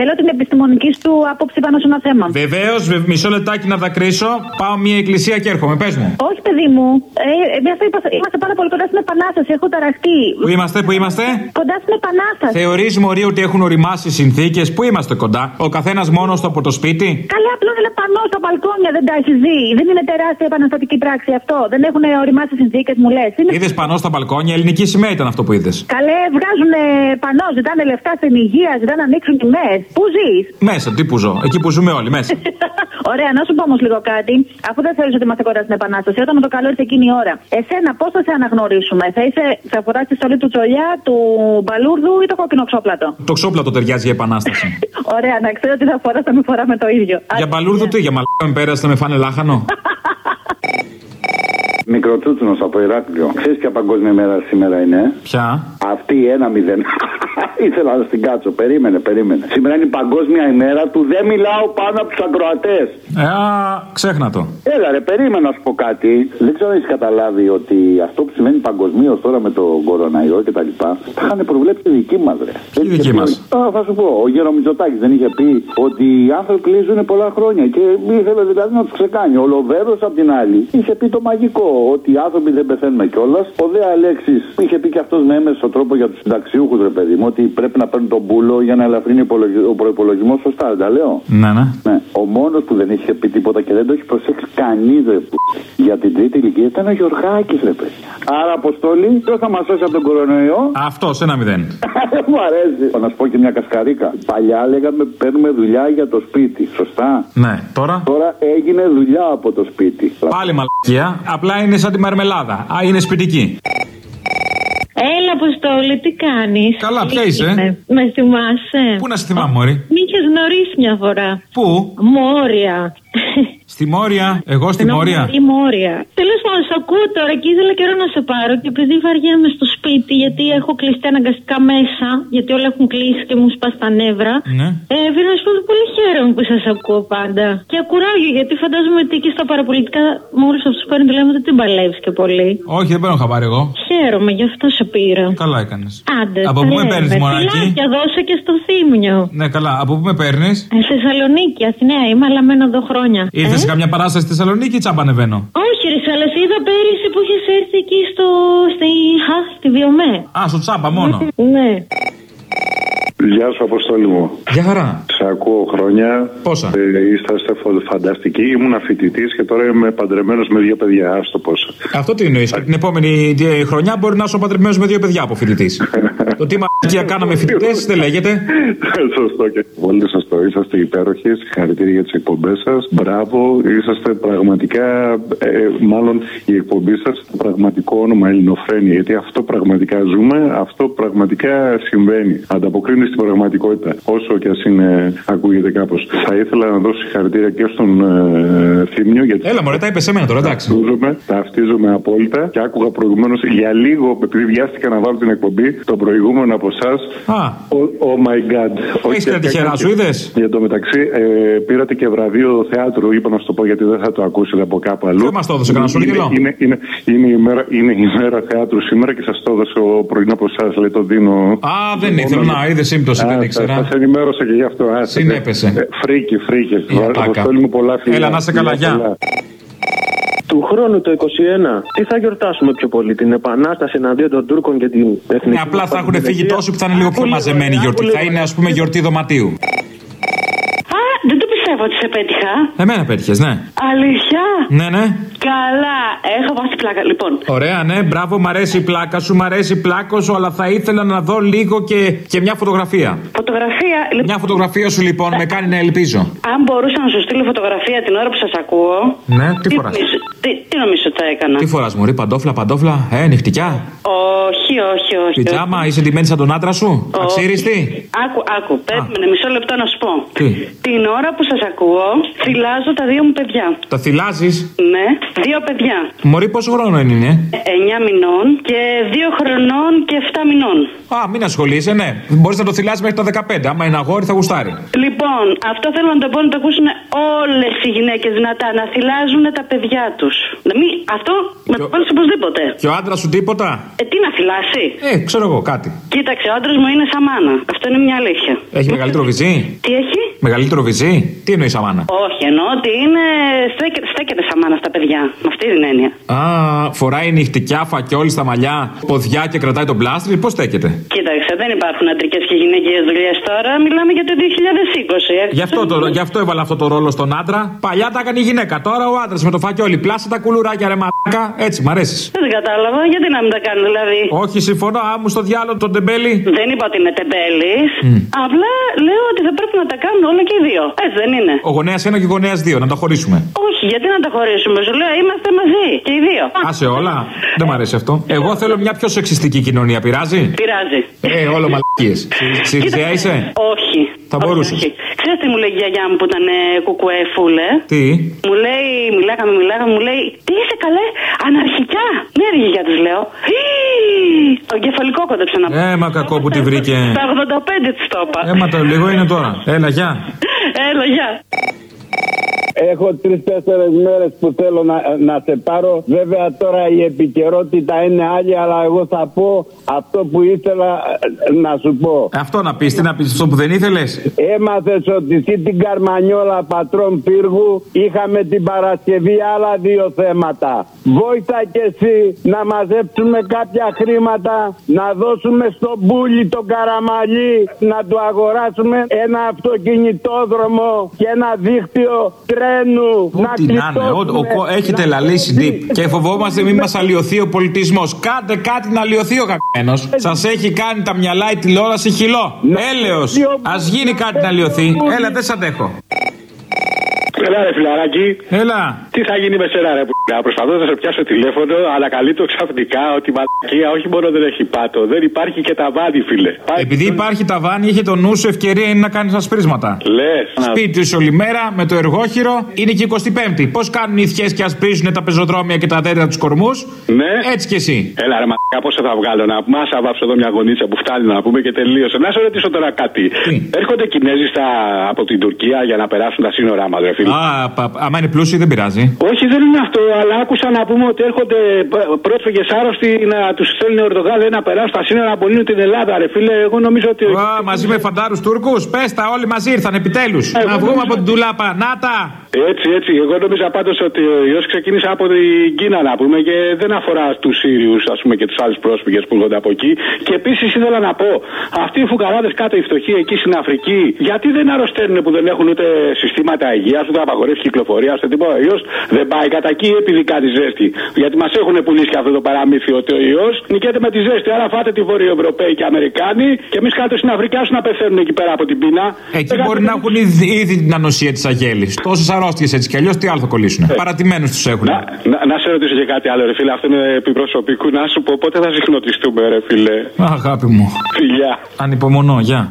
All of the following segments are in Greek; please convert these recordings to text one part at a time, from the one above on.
Θέλω την επιστημονική σου άποψη πάνω σε ένα θέμα. Βεβαίως, μισό λεπτάκι να δακρύσω. Πάω μια εκκλησία και έρχομαι. Πες μου. Όχι, παιδί μου. Ε, ε, είμαστε πάρα πολύ κοντά στην Επανάσταση. Έχω ταραχτεί. Πού είμαστε, πού είμαστε; Κοντά στην Επανάσταση. Θεωρείς, Μωρή, ότι έχουν οριμάσει συνθήκες; Πού είμαστε κοντά; Ο καθένας μόνος του από το σπίτι; Καλά, απλώ είναι πανώ στα μπαλκόνια, δεν τα έχει δει. Δεν είναι τεράστια επαναστατική πράξη αυτό. Δεν έχουν οριμάσει συνθήκες, μου λες. Είναι... Είδες πανώ στα μπαλκόνια, ελληνική σημαία ήταν αυτό που είδες. Καλέ, βγάζουν πανώ, ζητάνε λεφτά στην υγεία, ζητάνε να ανοίξουν τιμές. Πού ζεις; Μέσα, τι που ζω. Εκεί που ζούμε όλοι, μέσα. Ωραία, να σου πω όμως λίγο κάτι. Αφού δεν θέλεις ότι είμαστε κοντά στην Επανάσταση, όταν με το καλό ήρθε εκείνη η ώρα. Εσένα πώς θα σε αναγνωρίσουμε, θα, είσαι, θα φοράς τη στολή του τσολιά, του μπαλούρδου ή το κόκκινο ξόπλατο; Το ξόπλατο ταιριάζει για Επανάσταση. Ωραία, να ξέρω ότι θα φοράς, θα με φοράμε το ίδιο. Για μπαλούρδο τι, για μαλάκα με πέρασε, με φάνε λάχανο; Μικροτσούτσουνο από Ηράκλειο. Ξέρεις ποια παγκόσμια μέρα σήμερα είναι; Ποια; Αυτή ένα μηδέν. Ήθελα να στην κάτσω. Περίμενε, περίμενε. Σήμερα είναι η παγκόσμια ημέρα του Δεν μιλάω πάνω από τους ακροατές. Ε, α, ξέχνα το. Έλα, ρε, περίμενα να σου πω κάτι. Δεν ξέρω αν έχεις καταλάβει ότι αυτό που σημαίνει παγκοσμίως τώρα με το κοροναϊό και τα λοιπά, τα είχαν προβλέψει οι δικοί μας, ρε. Τι δικοί μας. Θα σου πω, ο Γέρο Μητσοτάκης δεν είχε πει ότι οι άνθρωποι κλείζουν πολλά χρόνια και ήθελε δηλαδή να τους ξεκάνει. Ο Λοβέρος απ' την άλλη είχε πει το μαγικό ότι οι άνθρωποι δεν πεθαίνουν κιόλας. Ο Δε Αλέξης είχε πει και αυτός με έμεσο τρόπο για τους συνταξιούχους, ρε παιδί μου, ότι πρέπει να παίρνουν τον πούλο για να ελαφρύνει ο προπολογισμό. Σωστά, δεν τα λέω. Ναι, ναι. ναι. Ο μόνος που δεν είχε πει τίποτα και δεν το έχει προσέξει κανεί, ρε που για την τρίτη ηλικία ήταν ο Γιωργάκης, ρε παιδί. Άρα, Αποστόλη, ποιος θα μας σώσει από τον κορονοϊό; Αυτός, ένα μηδέν. μου αρέσει. Να σου πω και μια κασκαρίκα. Παλιά λέγαμε παίρνουμε δουλειά για το σπίτι. Σωστά. Ναι, τώρα; Τώρα έγινε δουλειά από το σπίτι. Πάλι μαλακία. Απλά είναι σαν τη μαρμελάδα. Α, είναι σπιτική. Έλα, Αποστόλη, τι κάνεις; Καλά, ποια είσαι. Με θυμάσαι. Πού να σε θυμάμαι, Μωρή; Μ' είχες γνωρίσει μια φορά. Πού; Μόρια. Στη Μόρια, εγώ στη Μόρια. Στη Μόρια. Τέλος πάντων, σε ακούω τώρα και ήθελα καιρό να σε πάρω και επειδή βαριέμαι στο σπίτι, γιατί έχω κλειστεί αναγκαστικά μέσα, γιατί όλα έχουν κλείσει και μου σπάς τα νεύρα. Ναι. Ε, θέλω να σου πω ότι πολύ χαίρομαι που σας ακούω πάντα. Και ακουράγιο, γιατί φαντάζομαι ότι και στα παραπολιτικά, με όλου αυτού που παίρνουν τηλέφωνο, δεν παλεύεις και πολύ. Όχι, δεν παίρνω χαμπάρι εγώ. Χαίρομαι, γι' αυτό σε πήρα. Καλά έκανες. Άντε. Από πού με παίρνεις, Μωράκι; Και δώσε και στο θύμιο. Ναι, καλά. Από πού με παίρνεις; Ε, Θεσσαλονίκη, Αθηναία, είμαι, αλλά μένω εδώ χρόνια. Ήρθες σε καμιά παράσταση στη Θεσσαλονίκη ή τσάμπα ανεβαίνω. Όχι, ρε, αλλά σε είδα πέρυσι που είχες έρθει εκεί στο. στη. Χα, στη Βιομέ. Α, στο τσάμπα μόνο. ναι. Γεια σου, Αποστόλη μου. Γεια χαρά. Σε ακούω χρόνια. Πόσα; Ε, είσαστε φανταστικοί. Ήμουν φοιτητής και τώρα είμαι παντρεμένος με δύο παιδιά. Άστο πόσα. Αυτό τι εννοείς. Την επόμενη χρονιά μπορεί να είσαι παντρεμένος με δύο παιδιά από φοιτητής. το τι μαγεία κάναμε φοιτητές δεν λέγεται. Σωστό και πολύ σωστό. Είσαστε υπέροχοι. Συγχαρητήρια για τις εκπομπές σας. Μπράβο. Είσαστε πραγματικά. Ε, μάλλον η εκπομπή σας το πραγματικό όνομα Ελληνοφρένη. Γιατί αυτό πραγματικά ζούμε. Αυτό πραγματικά συμβαίνει. Ανταποκρίνει στην πραγματικότητα. Όσο και ας είναι, ακούγεται κάπως. Θα ήθελα να δώσω συγχαρητήρια και στον ε, Θήμιο. Γιατί Έλα, μωρέ, τα είπες σε μένα τώρα, εντάξει. Ταυτίζομαι, ταυτίζομαι απόλυτα και άκουγα προηγουμένως για λίγο, επειδή βιάστηκα να βάλω την εκπομπή, το προηγούμενο από εσάς. Oh, oh my god. Έχεις τα τυχερά σου, είδες; Για το μεταξύ, ε, πήρατε και βραβείο θεάτρου, είπα να σου το πω γιατί δεν θα το ακούσετε από κάπου αλλού. Δεν μας το έδωσε κανένα σου είναι, είναι, είναι, είναι, η μέρα, είναι η μέρα θεάτρου σήμερα και σας το έδωσε ο πρωινό από εσάς, λέει το δίνω. Α, δεν ήθελα να είδες σύμπτωση, δεν ήξερα. Σας ενημέρωσα και γι' αυτό. Συνέπεσε. Φρίκη, φρίκη. Αποστόλη μου πολλά φιλιά. Έλα, να 'σαι καλά, γεια. Του χρόνου το 21, τι θα γιορτάσουμε πιο πολύ, την Επανάσταση εναντίον των Τούρκων και την Εθνική. Ναι, απλά θα έχουν φύγει τόσοι που θα είναι λίγο πιο μαζεμένη η γιορτή. Θα είναι, ας πούμε, γιορτή δωματίου. Α, δεν το πιστεύω ότι σε πέτυχα. Εμένα πέτυχες, ναι. Αλήθεια; Ναι, ναι. Καλά, έχω βάσει πλάκα, λοιπόν. Ωραία, ναι, μπράβο, μ' αρέσει η πλάκα σου, μ' αρέσει η πλάκα σου, αλλά θα ήθελα να δω λίγο και, και μια φωτογραφία. Φωτογραφία, λοιπόν. Μια φωτογραφία σου λοιπόν με κάνει να ελπίζω. Αν μπορούσα να σου στείλω φωτογραφία την ώρα που σας ακούω. Ναι, τι φοράς; Τι, τι νομίζω ότι θα έκανα. Τι φοράς, Μωρή, παντόφλα, παντόφλα, ε, νυχτικιά; Όχι, όχι, όχι. Πιτζάμα, είσαι ντυμένη σαν τον άντρα σου. Αξίριστη; Άκου, άκου, περίμενε μισό λεπτό να σου πω. Τι; Την ώρα που σας ακούω, θυλάζω τα δύο μου παιδιά. Τα θυλάζεις; Ναι, δύο παιδιά. Μωρή, πόσο χρόνο είναι. 9 μηνών και 2 χρονών και 7 μηνών. Α, μην ασχολείσαι, ναι. Μπορείς να το θυλάζει μέχρι τα 15. Άμα είναι αγόρι, θα γουστάρει. Λοιπόν, αυτό θέλω να το πω να το ακούσουν όλες οι γυναίκες δυνατά. Να θυλάζουν τα παιδιά τους. Μη, αυτό με το βάλεις οπωσδήποτε. Και ο άντρας σου τίποτα; Ε, τι να φυλάσει; Ε, ξέρω εγώ κάτι. Κοίταξε, ο άντρας μου είναι σαμάνα. Αυτό είναι μια αλήθεια. Έχει μεγαλύτερο βυζί; Τι έχει; Μεγαλύτερο βυζί; Τι εννοείς αμάνα; Όχι, εννοώ ότι είναι. Στέκεται, στέκεται σαμάνα στα παιδιά. Με αυτή την έννοια. Α, φοράει νυχτικιάφα και όλοι στα μαλλιά, ποδιά και κρατάει τον πλάστρι. Πώς στέκεται; Κοίταξε, δεν υπάρχουν αντρικές και γυναικείες δουλειές τώρα. Μιλάμε για το 2020. ε. Γι' αυτό, το, γι' αυτό έβαλα αυτό το ρόλο στον άντρα. Παλιά τα έκανε η γυναίκα. Τώρα ο άντρας με το φακιόλι. Πλάσα τα κουλουράκια ρε μαλάκα. Έτσι, μ' αρέσεις. Δεν κατάλαβα, γιατί να μην τα κάνω δηλαδή; Όχι, συμφωνώ. Άμου στο διάλογο τον τεμπέλη. Δεν είπα ότι είναι τεμπέλης. Απλά λέω ότι θα πρέπει να τα κάνουν όλα και οι δύο. Έτσι δεν είναι. Ο γονέας 1 και ο γονέας 2, να τα χωρίσουμε. Όχι, γιατί να τα χωρίσουμε. Σου λέω είμαστε μαζί και οι δύο. Άσε όλα. Δεν μ' αρέσει αυτό. Εγώ θέλω μια πιο σεξιστική κοινωνία. Πειράζει; Πειράζει. Ε, όλο μαλακίες. Σιριζέα είσαι; Όχι. Θα Όχι, μπορούσες. όχι. Ξέρεις τι μου λέει η γιαγιά μου που ήταν ε, κουκουέ φούλε. Τι; Μου λέει, μιλάγαμε, μιλάγαμε, μου λέει, τι είσαι καλέ, αναρχικά. Ναι, ρε γιαγιά της λέω. «Ι, Το εγκεφαλικό κόντεψε να Ε, μα κακό που τη βρήκε. Τα 85 της το είπα. Ε, μα το λίγο είναι τώρα. Έλα, γεια. Έλα, γεια. Έχω τρει-τέσσερι μέρες που θέλω να, να σε πάρω. Βέβαια τώρα η επικαιρότητα είναι άλλη, αλλά εγώ θα πω αυτό που ήθελα ε, να σου πω. Αυτό να πεις, τι να πεις, αυτό που δεν ήθελες; Έμαθες ότι εσύ την Καρμανιόλα πατρών πύργου είχαμε την Παρασκευή άλλα δύο θέματα. Βόηθα και εσύ να μαζέψουμε κάποια χρήματα, να δώσουμε στον Μπούλι τον Καραμαλή, να του αγοράσουμε ένα αυτοκινητόδρομο και ένα δίκτυο τρένου. Να Τι να είναι, ο- ο- κλειτώσουμε, ο- έχετε να- λαλήσει deep. Και φοβόμαστε μην μας αλλοιωθεί ο πολιτισμός. Κάντε κάτι να αλλοιωθεί ο καμένο. Σας έχει κάνει τα μυαλά η τηλεόραση χυλό. Έλεος. Α γίνει κάτι να αλλοιωθεί. Έλα, δεν σ' αντέχω. Έλα ρε φιλαράκι, Έλα. τι θα γίνει με σένα ρε που Προσπαθώ να σε πιάσω τηλέφωνο, ανακαλύπτω ξαφνικά ότι η μαλακία όχι μόνο δεν έχει πάτο, δεν υπάρχει και ταβάνι, φίλε. Πάει- Επειδή υπάρχει ταβάνι, είχε το νου σου ευκαιρία είναι να κάνεις ασπρίσματα. Λες. Σπίτι σου όλη μέρα με το εργόχειρο είναι και 25η. Πώς κάνουν οι θιέ και ασπρίζουν τα πεζοδρόμια και τα δέντρα τους κορμούς; Ναι. Έτσι κι εσύ. Έλα ρε μαλακά, πόσο θα βγάλω να πούμε. Άσα βάψω εδώ μια γονίτσα που φτάνει να πούμε και τελείωσε. Να σε ρωτήσω τώρα κάτι. Τι; Έρχονται Κινέζοι στα... από την Τουρκία για να περάσουν τα σύνορά μας, ρε φίλε; Α, πα, άμα είναι πλούσιοι δεν πειράζει. Όχι, δεν είναι αυτό, αλλά άκουσα να πούμε ότι έρχονται πρόσφυγες άρρωστοι να τους στέλνουν Ερντογάν να περάσουν τα σύνορα να απολύνουν την Ελλάδα, ρε φίλε. Εγώ νομίζω ότι. Α, μαζί με φαντάρους Τούρκους, πες τα όλοι μαζί ήρθαν επιτέλους. Ε, Να εγώ βγούμε νομίζω- από την τουλάπα. Να τα! Έτσι, έτσι. Εγώ νόμιζα πάντω ότι ο ιός ξεκίνησε από την Κίνα, να πούμε, και δεν αφορά του Σύριους, ας πούμε, και τους άλλους πρόσφυγες που έρχονται από εκεί. Και επίσης ήθελα να πω, αυτοί οι φουκαράδες κάτω, οι φτωχοί εκεί στην Αφρική, γιατί δεν αρρωσταίνουν που δεν έχουν ούτε συστήματα υγείας, ούτε απαγορεύσεις κυκλοφορίας, ούτε τίποτα. Ο ιό δεν πάει κατά εκεί επειδή κάνει ζέστη. Γιατί μας έχουν πουλήσει και αυτό το παραμύθι ότι ο ιό νικέται με τη ζέστη. Άρα φάτε τη Βορειοευρωπαίοι και Αμερικάνοι και εμείς κάτω στην Αφρική άσου να πεθαίνουν εκεί πέρα από την πείνα. Εκεί Δεν μπορεί να κάνουμε- έχουν ήδη, ήδη την ανοσία της αγέλης. Τόσες αρρώστιες έτσι κι αλλιώς τι άλλο θα κολλήσουν. Παρατημένους τους έχουν. Να, να, να σε ρωτήσω και κάτι άλλο, ρε φίλε. Αυτό είναι επιπροσωπικού. Να σου πω πότε θα συχνοτιστούμε, ρε φίλε; Αγάπη μου. Φιλιά. Ανυπομονώ, γεια.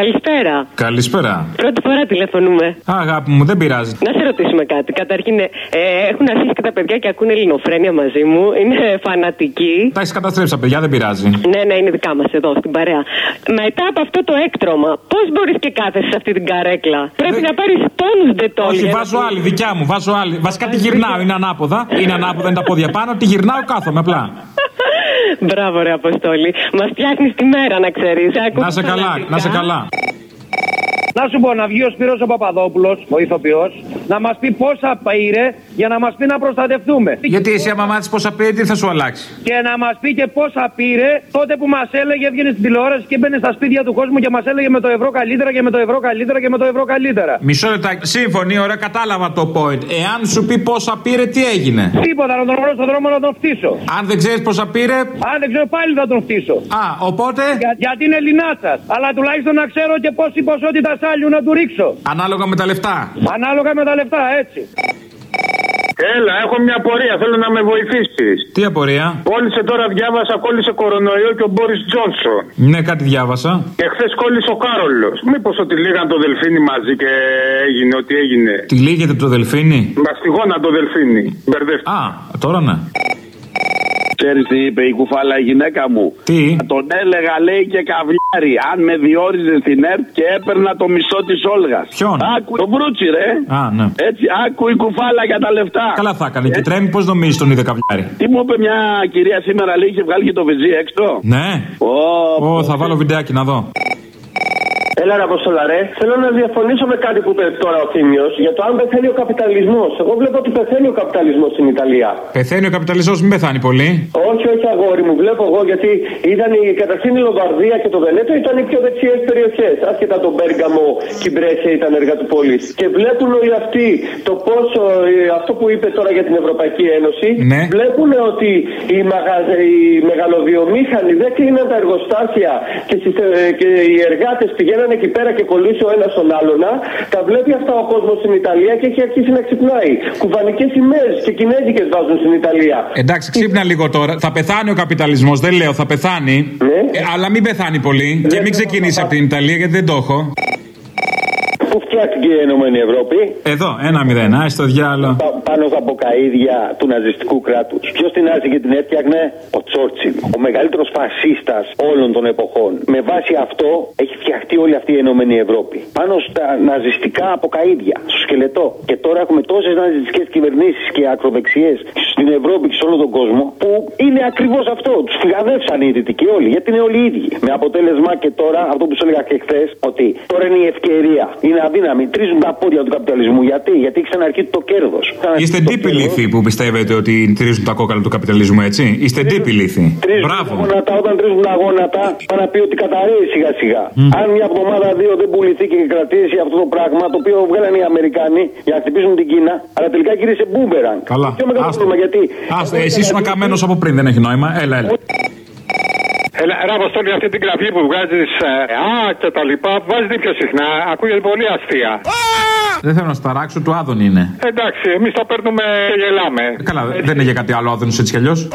Καλησπέρα. Καλησπέρα. Πρώτη φορά τηλεφωνούμε. Αγάπη μου, δεν πειράζει. Να σε ρωτήσουμε κάτι. Καταρχήν, ε, έχουν αρχίσει και τα παιδιά και ακούνε ελληνοφρένια μαζί μου. Είναι φανατικοί. Τα έχεις καταστρέψει τα παιδιά, δεν πειράζει. Ναι, ναι, είναι δικά μας εδώ στην παρέα. Μετά από αυτό το έκτρωμα, πώς μπορείς και κάθεσαι σε αυτή την καρέκλα; Πρέπει να πάρεις τόνου ντετόλια. Όχι, βάζω άλλη, δικιά μου, βάζω άλλη. Βασικά τη γυρνάω, είναι ανάποδα. Είναι ανάποδα, είναι τα πόδια πάνω. Τη γυρνάω, κάθομαι απλά. Μπράβο, ρε Αποστόλη. Μας φτιάχνεις τη μέρα, να ξέρεις. Να σε καλά, να σε καλά. Να σου πω να βγει ο Σπύρος ο Παπαδόπουλος, ο ηθοποιός, να μας πει πόσα πήρε για να μας πει να προστατευτούμε. Γιατί εσύ, άμα μάθεις πόσα πήρε, τι θα σου αλλάξει; Και να μας πει και πόσα πήρε τότε που μας έλεγε, έβγαινε στην τηλεόραση και μπαίνει στα σπίτια του κόσμου και μας έλεγε με το ευρώ καλύτερα και με το ευρώ καλύτερα και με το ευρώ καλύτερα. Μισό λεπτάκι. Σύμφωνοι, ωραία, κατάλαβα το point. Εάν σου πει πόσα πήρε, τι έγινε; Τίποτα, να τον βρω στον δρόμο να τον φτύσω. Αν δεν ξέρεις πόσα πήρε; Αν δεν ξέρω πάλι θα τον φτύσω. Α, οπότε; Για, γιατί είναι Ελληνάτσα. Αλλά τουλάχιστον να ξέρω και πόση ποσότητα σάλιου να του ρίξω. Ανάλογα με τα λεφτά. Ανάλογα με τα λεφτά, έτσι. Έλα, έχω μια πορεία. Θέλω να με βοηθήσεις. Τι απορία; Κόλλησε τώρα, διάβασα, κόλλησε κορονοϊό και ο Μπόρις Τζόνσον. Ναι, κάτι διάβασα. Και χθες κόλλησε ο Κάρολος. Μήπως ότι λίγαν το δελφίνι μαζί και έγινε ό,τι έγινε. Τι λύγεται το δελφίνι; Μαστιγώνα το δελφίνι. Μπερδεύτηκα. Α, τώρα ναι. Ξέρεις τι είπε η κουφάλα η γυναίκα μου. Τι; Τον έλεγα λέει και καβλιάρι. Αν με διόριζε στην ΕΡΤ και έπαιρνα το μισό της Όλγας. Ποιον; Άκου το βρούτσι, ρε. Α, ναι. Έτσι, άκου η κουφάλα για τα λεφτά. Καλά θα έκανε. Και τρέμει, πώς νομίζεις τον είδε καβλιάρι. Τι μου είπε μια κυρία σήμερα, λέει, είχε βγάλει και το βυζί έξω; Ναι. Ω, θα βάλω βιντεάκι να δω. Έλα, ρε Αποστολά, ρε. Θέλω να διαφωνήσω με κάτι που είπε τώρα ο Θήμιος για το αν πεθαίνει ο καπιταλισμός. Εγώ βλέπω ότι πεθαίνει ο καπιταλισμός στην Ιταλία. Πεθαίνει ο καπιταλισμός, μην πεθάνει πολύ. Όχι, όχι, αγόρι μου, βλέπω εγώ γιατί ήταν η, καταρχήν η Λομβαρδία και το Βενέτο ήταν οι πιο δεξιές περιοχές. Άσχετα τον Μπέργαμο και η Μπρέσια ήταν έργα του πόλης. Και βλέπουν όλοι αυτοί το πόσο, ε, αυτό που είπε τώρα για την Ευρωπαϊκή Ένωση, Ναι. βλέπουν ότι οι, μαγα, οι μεγαλοβιομήχανοι δεν κλείναν τα εργοστάσια και, συστε- και οι εργάτες πηγαίναν εκεί πέρα και κολλήσει ο ένας τον άλλον. Τα βλέπει αυτά ο κόσμος στην Ιταλία και έχει αρχίσει να ξυπνάει. Κουβανικές σημαίες και κινέζικε βάζουν στην Ιταλία. Εντάξει, ξύπνα λίγο τώρα. Θα πεθάνει ο καπιταλισμός, δεν λέω, θα πεθάνει. Ε, αλλά μην πεθάνει πολύ. Και μην ξεκινήσει από την Ιταλία γιατί δεν το έχω. Πού φτιάχτηκε η Ενωμένη Ευρώπη; Εδώ, ένα μηδέν. Α το διάλογο. Πα- πάνω στα μποκαίδια του ναζιστικού κράτους. Ποιος την άρεσε και την έφτιαχνε, ο Τσόρτσιλ. Ο μεγαλύτερος φασίστας όλων των εποχών. Με βάση αυτό έχει φτιαχτεί όλη αυτή η Ενωμένη Ευρώπη. Πάνω στα ναζιστικά αποκαίδια, στο σκελετό. Και τώρα έχουμε τόσες ναζιστικές κυβερνήσεις και ακροδεξιές στην Ευρώπη και σε όλο τον κόσμο που είναι ακριβώς αυτό. Τους φυγαδεύσαν οι δυτικοί όλοι, γιατί είναι όλοι οι ίδιοι. Με αποτέλεσμα και τώρα, αυτό που σου έλεγα και χθες, ότι τώρα είναι η ευκαιρία. Είναι αδύναμοι. Τρίζουν τα πόδια του καπιταλισμού. Γιατί, γιατί έχει ξαναρχίσει το κέρδος. Είστε ντύποι λύθοι που πιστεύετε ότι τρίζουν τα κόκαλα του καπιταλισμού, έτσι; Είστε ντύποι λύθοι. Τρίζουν Μπράβο. τα γόνατα, όταν τρίζουν τα γόνατα, πάνε να πει ότι καταραίει σιγά σιγά. Αν μια εβδομάδα δύο δεν πουληθεί και κρατήσει αυτό το πράγμα, το οποίο βγάλανε οι Αμερικάνοι για να χτυπήσουν την Κίνα, αλλά τελικά γύρισε μπούμερανγκ. Καλά. Πιο μεγάλο Άστο. πρόβλημα γιατί. Άστε, εσύ ήσουν καμένος από πριν, δεν έχει νόημα. Έλα, έλα. Έλα, ρε Αποστόλη, αυτή την γραφή που βγάζεις Α και τα λοιπά, βάζει πιο συχνά. Ακούγεται πολύ αστεία. Δεν θέλω να σταράξω, του Άδων είναι. Εντάξει, εμείς το παίρνουμε και γελάμε. Ε, Καλά, δεν είναι για κάτι άλλο Άδωνος έτσι κι αλλιώς.